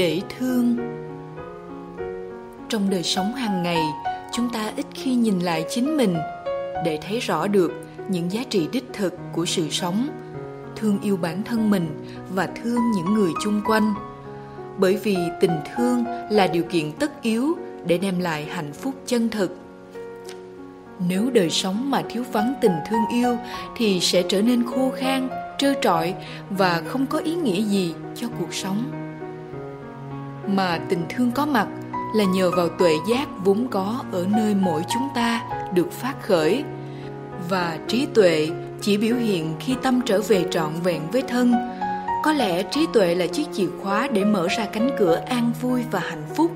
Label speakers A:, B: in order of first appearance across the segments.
A: để thương. Trong đời sống hàng ngày, chúng ta ít khi nhìn lại chính mình để thấy rõ được những giá trị đích thực của sự sống, thương yêu bản thân mình và thương những người chung quanh. Bởi vì tình thương là điều kiện tất yếu để đem lại hạnh phúc chân thực. Nếu đời sống mà thiếu vắng tình thương yêu thì sẽ trở nên khô khan, trơ trọi và không có ý nghĩa gì cho cuộc sống mà tình thương có mặt là nhờ vào tuệ giác vốn có ở nơi mỗi chúng ta được phát khởi. Và trí tuệ chỉ biểu hiện khi tâm trở về trọn vẹn với thân. Có lẽ trí tuệ là chiếc chìa khóa để mở ra cánh cửa an vui và hạnh phúc.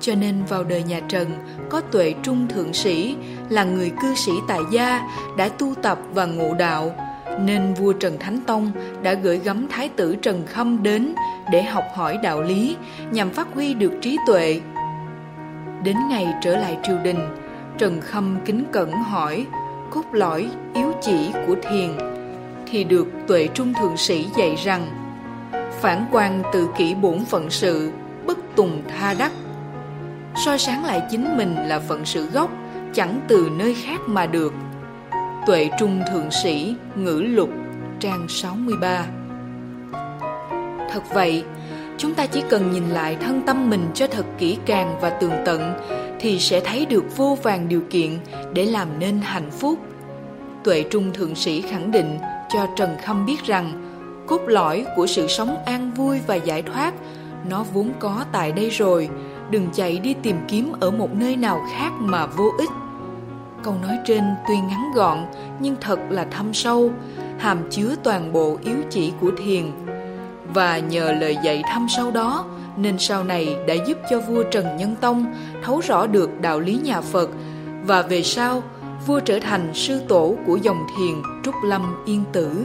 A: Cho nên vào đời nhà Trần, có tuệ trung thượng sĩ là người cư sĩ tại gia đã tu tập và ngộ đạo nên vua Trần Thánh Tông đã gửi gắm thái tử Trần Khâm đến để học hỏi đạo lý nhằm phát huy được trí tuệ. Đến ngày trở lại triều đình, Trần Khâm kính cẩn hỏi cốt lõi yếu chỉ của thiền thì được tuệ trung thượng sĩ dạy rằng phản quan tự kỷ bổn phận sự bất tùng tha đắc soi sáng lại chính mình là phận sự gốc chẳng từ nơi khác mà được tuệ trung thượng sĩ ngữ lục, trang 63 thật vậy, chúng ta chỉ cần nhìn lại thân tâm mình cho thật kỹ càng và tường tận thì sẽ thấy được vô vàng điều kiện để làm nên hạnh phúc. Tuệ trung thượng sĩ khẳng định cho trần khâm biết rằng, cốt lõi của sự sống an vui và giải thoát, nó vốn có tại đây rồi, đừng chạy đi tìm kiếm ở một nơi nào khác mà vô ích câu nói trên tuy ngắn gọn nhưng thật là thâm sâu hàm chứa toàn bộ yếu chỉ của thiền và nhờ lời dạy thâm sâu đó nên sau này đã giúp cho vua Trần Nhân Tông thấu rõ được đạo lý nhà Phật và về sau vua trở thành sư tổ của dòng thiền Trúc Lâm Yên Tử.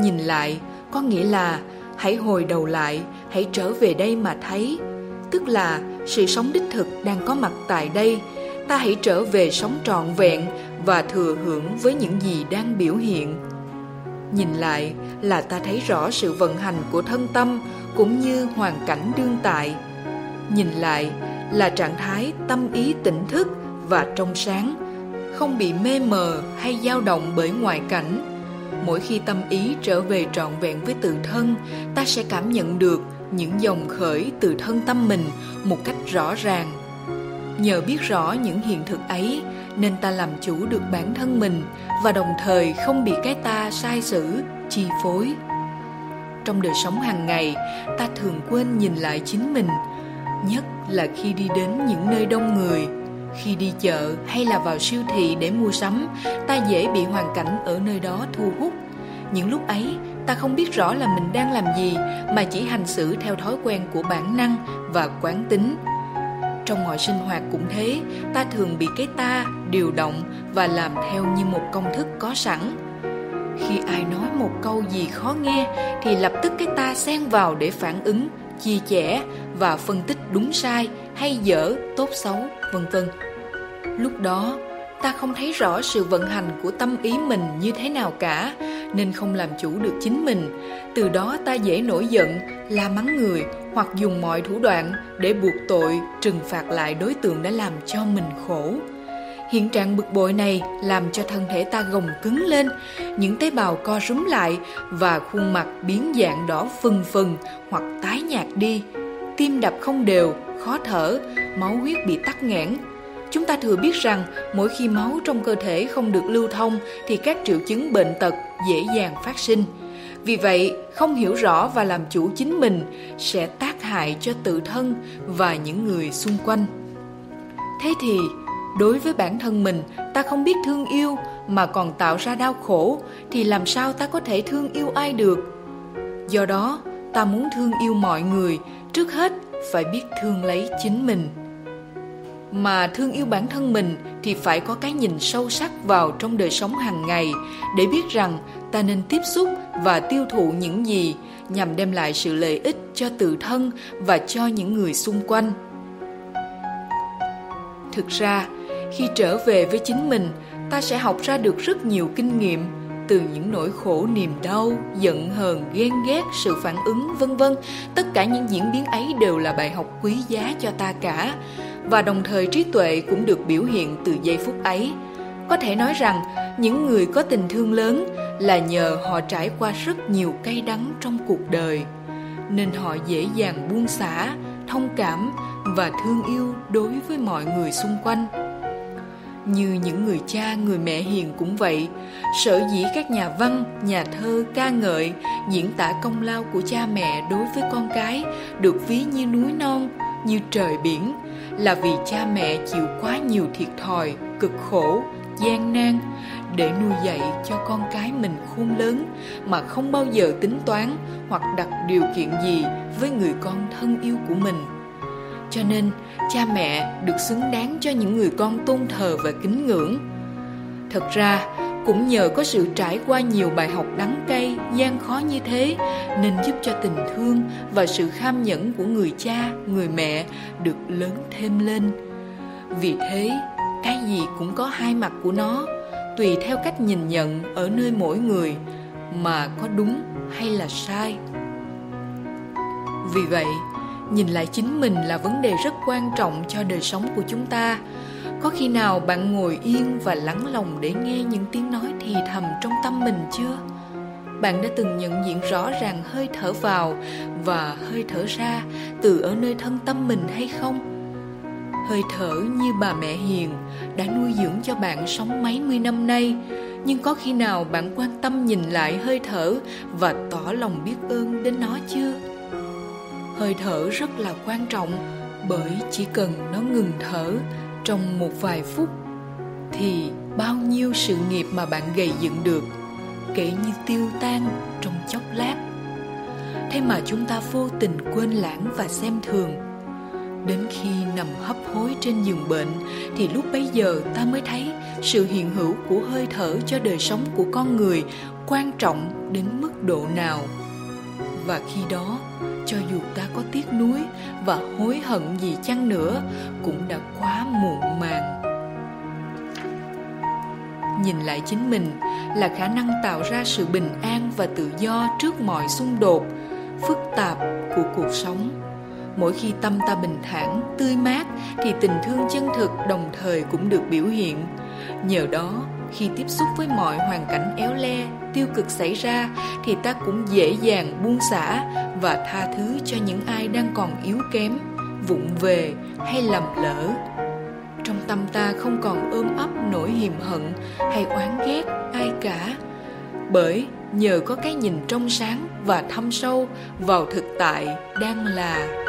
A: Nhìn lại có nghĩa là hãy hồi đầu lại, hãy trở về đây mà thấy, tức là sự sống đích thực đang có mặt tại đây. Ta hãy trở về sống trọn vẹn và thừa hưởng với những gì đang biểu hiện. Nhìn lại là ta thấy rõ sự vận hành của thân tâm cũng như hoàn cảnh đương tại. Nhìn lại là trạng thái tâm ý tỉnh thức và trong sáng, không bị mê mờ hay dao động bởi ngoại cảnh. Mỗi khi tâm ý trở về trọn vẹn với tự thân, ta sẽ cảm nhận được những dòng khởi từ thân tâm mình một cách rõ ràng. Nhờ biết rõ những hiện thực ấy, nên ta làm chủ được bản thân mình và đồng thời không bị cái ta sai sử, chi phối. Trong đời sống hàng ngày, ta thường quên nhìn lại chính mình, nhất là khi đi đến những nơi đông người, khi đi chợ hay là vào siêu thị để mua sắm, ta dễ bị hoàn cảnh ở nơi đó thu hút. Những lúc ấy, ta không biết rõ là mình đang làm gì mà chỉ hành xử theo thói quen của bản năng và quán tính. Trong mọi sinh hoạt cũng thế, ta thường bị cái ta điều động và làm theo như một công thức có sẵn. Khi ai nói một câu gì khó nghe thì lập tức cái ta xen vào để phản ứng, chia sẻ và phân tích đúng sai hay dở, tốt xấu, vân vân. Lúc đó, ta không thấy rõ sự vận hành của tâm ý mình như thế nào cả, nên không làm chủ được chính mình. Từ đó ta dễ nổi giận, la mắng người hoặc dùng mọi thủ đoạn để buộc tội, trừng phạt lại đối tượng đã làm cho mình khổ. Hiện trạng bực bội này làm cho thân thể ta gồng cứng lên, những tế bào co rúm lại và khuôn mặt biến dạng đỏ phừng phừng hoặc tái nhạt đi. Tim đập không đều, khó thở, máu huyết bị tắc nghẽn. Chúng ta thừa biết rằng mỗi khi máu trong cơ thể không được lưu thông thì các triệu chứng bệnh tật dễ dàng phát sinh. Vì vậy, không hiểu rõ và làm chủ chính mình sẽ tác hại cho tự thân và những người xung quanh. Thế thì, đối với bản thân mình, ta không biết thương yêu mà còn tạo ra đau khổ thì làm sao ta có thể thương yêu ai được? Do đó, ta muốn thương yêu mọi người, trước hết phải biết thương lấy chính mình mà thương yêu bản thân mình thì phải có cái nhìn sâu sắc vào trong đời sống hàng ngày để biết rằng ta nên tiếp xúc và tiêu thụ những gì nhằm đem lại sự lợi ích cho tự thân và cho những người xung quanh. Thực ra, khi trở về với chính mình, ta sẽ học ra được rất nhiều kinh nghiệm, từ những nỗi khổ niềm đau, giận hờn, ghen ghét, sự phản ứng, vân vân. Tất cả những diễn biến ấy đều là bài học quý giá cho ta cả và đồng thời trí tuệ cũng được biểu hiện từ giây phút ấy. Có thể nói rằng, những người có tình thương lớn là nhờ họ trải qua rất nhiều cay đắng trong cuộc đời. Nên họ dễ dàng buông xả, thông cảm và thương yêu đối với mọi người xung quanh. Như những người cha, người mẹ hiền cũng vậy. Sở dĩ các nhà văn, nhà thơ ca ngợi diễn tả công lao của cha mẹ đối với con cái được ví như núi non, như trời biển là vì cha mẹ chịu quá nhiều thiệt thòi, cực khổ, gian nan để nuôi dạy cho con cái mình khôn lớn mà không bao giờ tính toán hoặc đặt điều kiện gì với người con thân yêu của mình. Cho nên, cha mẹ được xứng đáng cho những người con tôn thờ và kính ngưỡng. Thật ra cũng nhờ có sự trải qua nhiều bài học đắng cay, gian khó như thế, nên giúp cho tình thương và sự kham nhẫn của người cha, người mẹ được lớn thêm lên. Vì thế, cái gì cũng có hai mặt của nó, tùy theo cách nhìn nhận ở nơi mỗi người, mà có đúng hay là sai. Vì vậy, nhìn lại chính mình là vấn đề rất quan trọng cho đời sống của chúng ta có khi nào bạn ngồi yên và lắng lòng để nghe những tiếng nói thì thầm trong tâm mình chưa? Bạn đã từng nhận diện rõ ràng hơi thở vào và hơi thở ra từ ở nơi thân tâm mình hay không? Hơi thở như bà mẹ hiền đã nuôi dưỡng cho bạn sống mấy mươi năm nay, nhưng có khi nào bạn quan tâm nhìn lại hơi thở và tỏ lòng biết ơn đến nó chưa? Hơi thở rất là quan trọng bởi chỉ cần nó ngừng thở trong một vài phút, thì bao nhiêu sự nghiệp mà bạn gầy dựng được, kể như tiêu tan trong chốc lát. Thế mà chúng ta vô tình quên lãng và xem thường. Đến khi nằm hấp hối trên giường bệnh, thì lúc bấy giờ ta mới thấy sự hiện hữu của hơi thở cho đời sống của con người quan trọng đến mức độ nào và khi đó, cho dù ta có tiếc nuối và hối hận gì chăng nữa, cũng đã quá muộn màng. Nhìn lại chính mình là khả năng tạo ra sự bình an và tự do trước mọi xung đột, phức tạp của cuộc sống. Mỗi khi tâm ta bình thản, tươi mát, thì tình thương chân thực đồng thời cũng được biểu hiện. Nhờ đó khi tiếp xúc với mọi hoàn cảnh éo le, tiêu cực xảy ra thì ta cũng dễ dàng buông xả và tha thứ cho những ai đang còn yếu kém, vụng về hay lầm lỡ. Trong tâm ta không còn ôm ấp nỗi hiềm hận hay oán ghét ai cả, bởi nhờ có cái nhìn trong sáng và thâm sâu vào thực tại đang là.